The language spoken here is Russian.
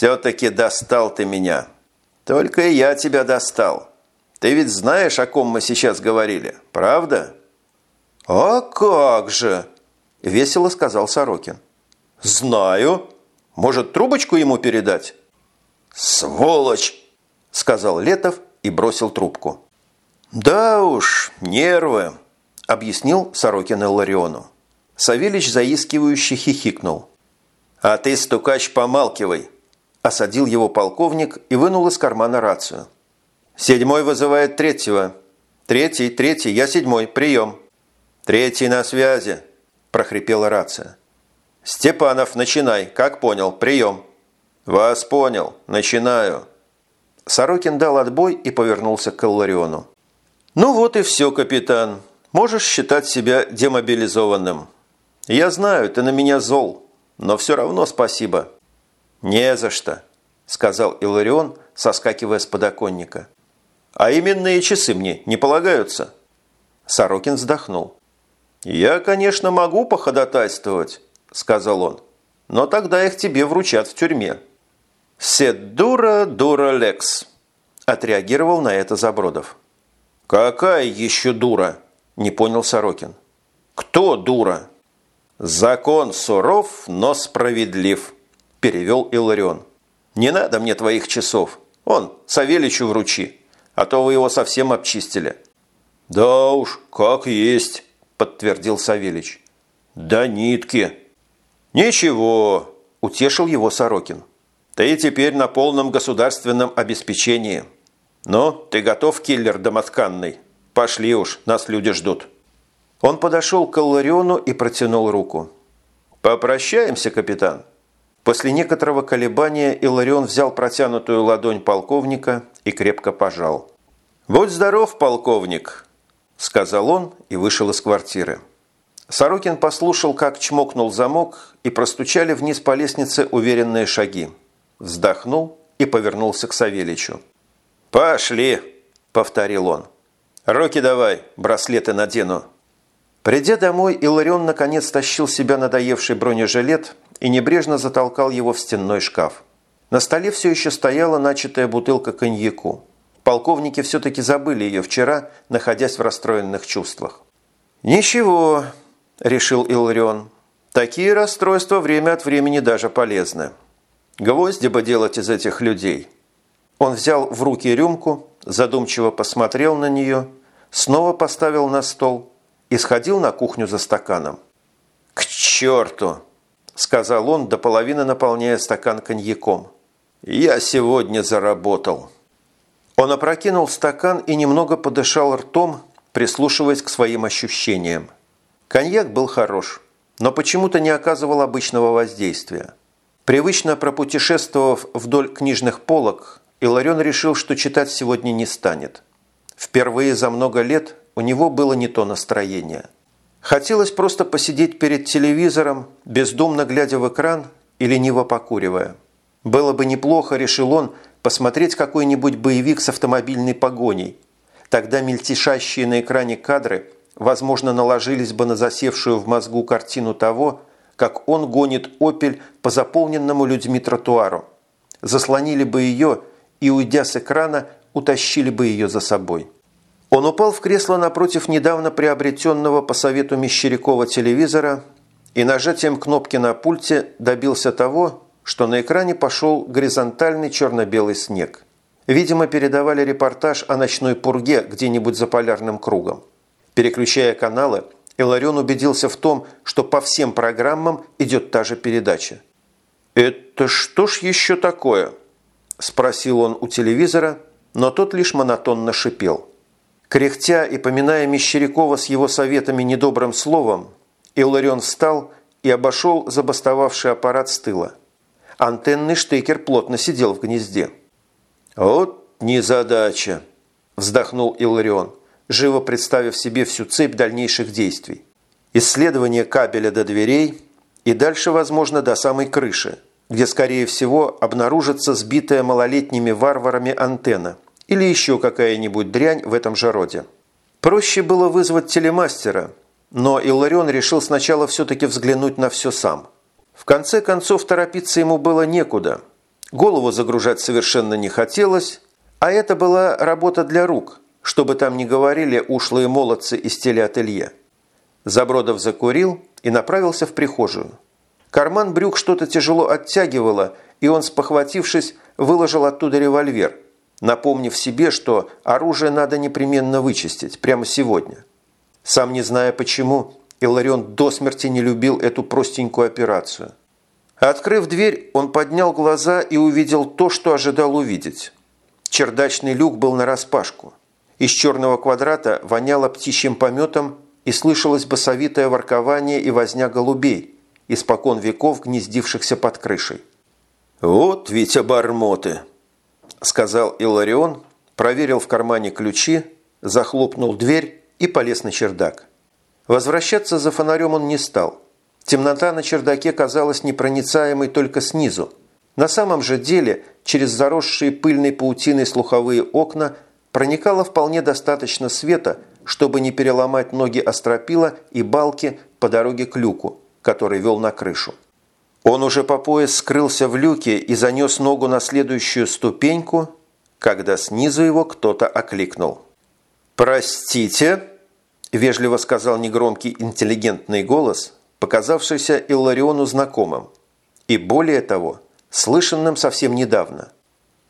«Все-таки достал ты меня. Только и я тебя достал. Ты ведь знаешь, о ком мы сейчас говорили, правда?» «А как же!» – весело сказал Сорокин. «Знаю. Может, трубочку ему передать?» «Сволочь!» – сказал Летов и бросил трубку. «Да уж, нервы», – объяснил Сорокин Иллариону. Савельич заискивающе хихикнул. «А ты, стукач, помалкивай!» – осадил его полковник и вынул из кармана рацию. «Седьмой вызывает третьего. Третий, третий, я седьмой, прием!» «Третий на связи!» – прохрипела рация. «Степанов, начинай, как понял, прием!» «Вас понял, начинаю!» Сорокин дал отбой и повернулся к Иллариону. «Ну вот и все, капитан. Можешь считать себя демобилизованным. Я знаю, ты на меня зол, но все равно спасибо». «Не за что», – сказал Иларион, соскакивая с подоконника. «А именные часы мне не полагаются?» Сорокин вздохнул. «Я, конечно, могу походатайствовать», – сказал он, – «но тогда их тебе вручат в тюрьме». «Сет дура, дура лекс», – отреагировал на это Забродов. «Какая еще дура?» – не понял Сорокин. «Кто дура?» «Закон суров, но справедлив», – перевел Иларион. «Не надо мне твоих часов. Он, Савеличу вручи, а то вы его совсем обчистили». «Да уж, как есть», – подтвердил Савелич. «Да нитки». «Ничего», – утешил его Сорокин. «Ты теперь на полном государственном обеспечении». «Ну, ты готов, киллер домотканный? Пошли уж, нас люди ждут». Он подошел к Лариону и протянул руку. «Попрощаемся, капитан». После некоторого колебания Иларион взял протянутую ладонь полковника и крепко пожал. «Будь здоров, полковник!» – сказал он и вышел из квартиры. Сорокин послушал, как чмокнул замок, и простучали вниз по лестнице уверенные шаги. Вздохнул и повернулся к Савеличу. «Пошли!» – повторил он. «Руки давай, браслеты надену». Придя домой, Иларион наконец тащил себя надоевший бронежилет и небрежно затолкал его в стенной шкаф. На столе все еще стояла начатая бутылка коньяку. Полковники все-таки забыли ее вчера, находясь в расстроенных чувствах. «Ничего», – решил Иларион. – «такие расстройства время от времени даже полезны. Гвозди бы делать из этих людей». Он взял в руки рюмку, задумчиво посмотрел на нее, снова поставил на стол и сходил на кухню за стаканом. «К черту!» – сказал он, до половины наполняя стакан коньяком. «Я сегодня заработал». Он опрокинул стакан и немного подышал ртом, прислушиваясь к своим ощущениям. Коньяк был хорош, но почему-то не оказывал обычного воздействия. Привычно пропутешествовав вдоль книжных полок, Иларион решил, что читать сегодня не станет. Впервые за много лет у него было не то настроение. Хотелось просто посидеть перед телевизором, бездумно глядя в экран и лениво покуривая. Было бы неплохо, решил он, посмотреть какой-нибудь боевик с автомобильной погоней. Тогда мельтешащие на экране кадры, возможно, наложились бы на засевшую в мозгу картину того, как он гонит «Опель» по заполненному людьми тротуару. Заслонили бы ее и, уйдя с экрана, утащили бы ее за собой. Он упал в кресло напротив недавно приобретенного по совету Мещерякова телевизора и нажатием кнопки на пульте добился того, что на экране пошел горизонтальный черно-белый снег. Видимо, передавали репортаж о ночной пурге где-нибудь за полярным кругом. Переключая каналы, Иларион убедился в том, что по всем программам идет та же передача. «Это что ж еще такое?» – спросил он у телевизора, но тот лишь монотонно шипел. Кряхтя и поминая Мещерякова с его советами недобрым словом, Илларион встал и обошел забастовавший аппарат с тыла. Антенный штекер плотно сидел в гнезде. «Вот незадача!» – вздохнул Илларион, живо представив себе всю цепь дальнейших действий. Исследование кабеля до дверей и дальше, возможно, до самой крыши – где, скорее всего, обнаружится сбитая малолетними варварами антенна или еще какая-нибудь дрянь в этом же роде. Проще было вызвать телемастера, но Илларион решил сначала все-таки взглянуть на все сам. В конце концов, торопиться ему было некуда. Голову загружать совершенно не хотелось, а это была работа для рук, чтобы там не говорили ушлые молодцы из телеателье. Забродов закурил и направился в прихожую. Карман брюк что-то тяжело оттягивало, и он, спохватившись, выложил оттуда револьвер, напомнив себе, что оружие надо непременно вычистить прямо сегодня. Сам не зная почему, Иларион до смерти не любил эту простенькую операцию. Открыв дверь, он поднял глаза и увидел то, что ожидал увидеть. Чердачный люк был нараспашку. Из черного квадрата воняло птичьим пометом и слышалось басовитое воркование и возня голубей, испокон веков гнездившихся под крышей. «Вот ведь обормоты!» – сказал Иларион, проверил в кармане ключи, захлопнул дверь и полез на чердак. Возвращаться за фонарем он не стал. Темнота на чердаке казалась непроницаемой только снизу. На самом же деле через заросшие пыльной паутиной слуховые окна проникало вполне достаточно света, чтобы не переломать ноги остропила и балки по дороге к люку, который вел на крышу. Он уже по пояс скрылся в люке и занес ногу на следующую ступеньку, когда снизу его кто-то окликнул. «Простите!» – вежливо сказал негромкий интеллигентный голос, показавшийся Иллариону знакомым, и более того, слышанным совсем недавно –